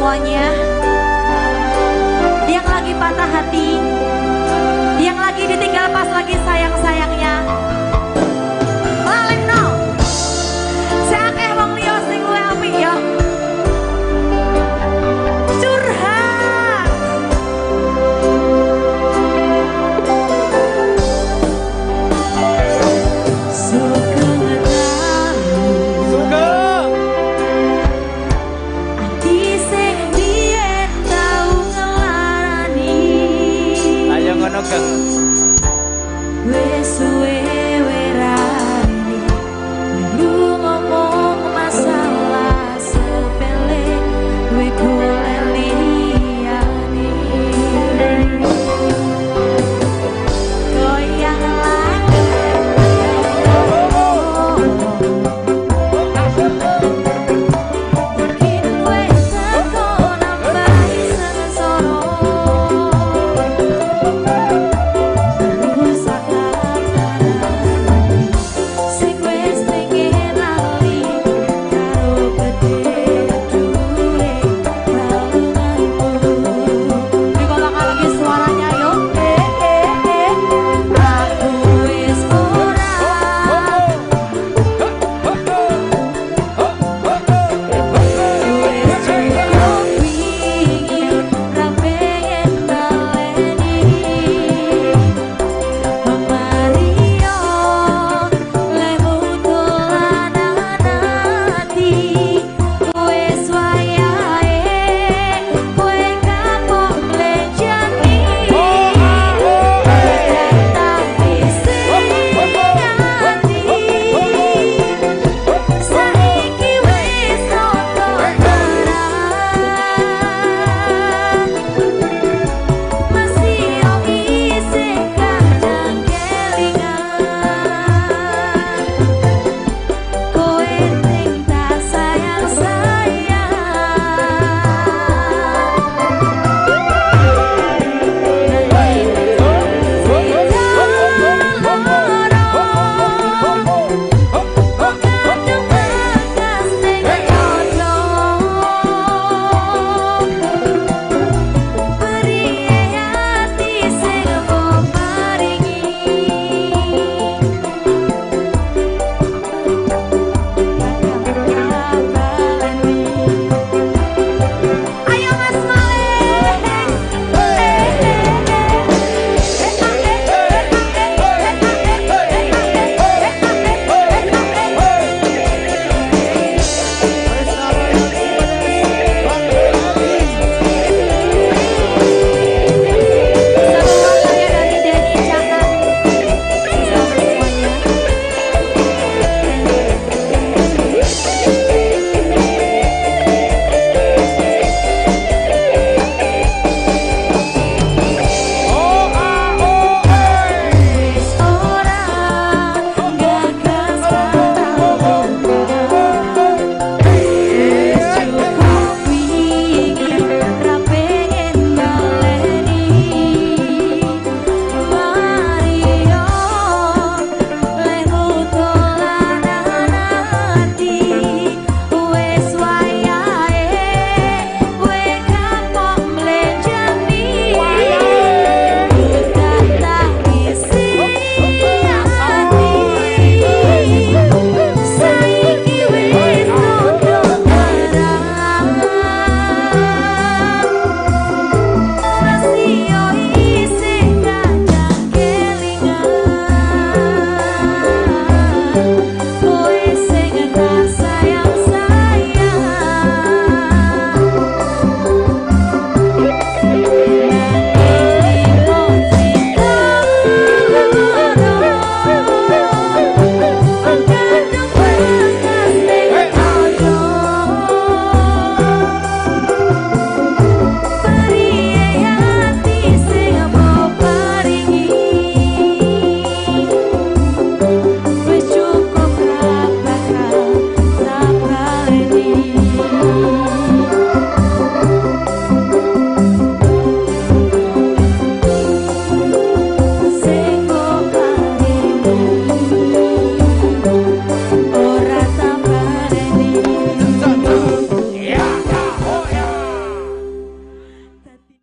semuanya Yeah.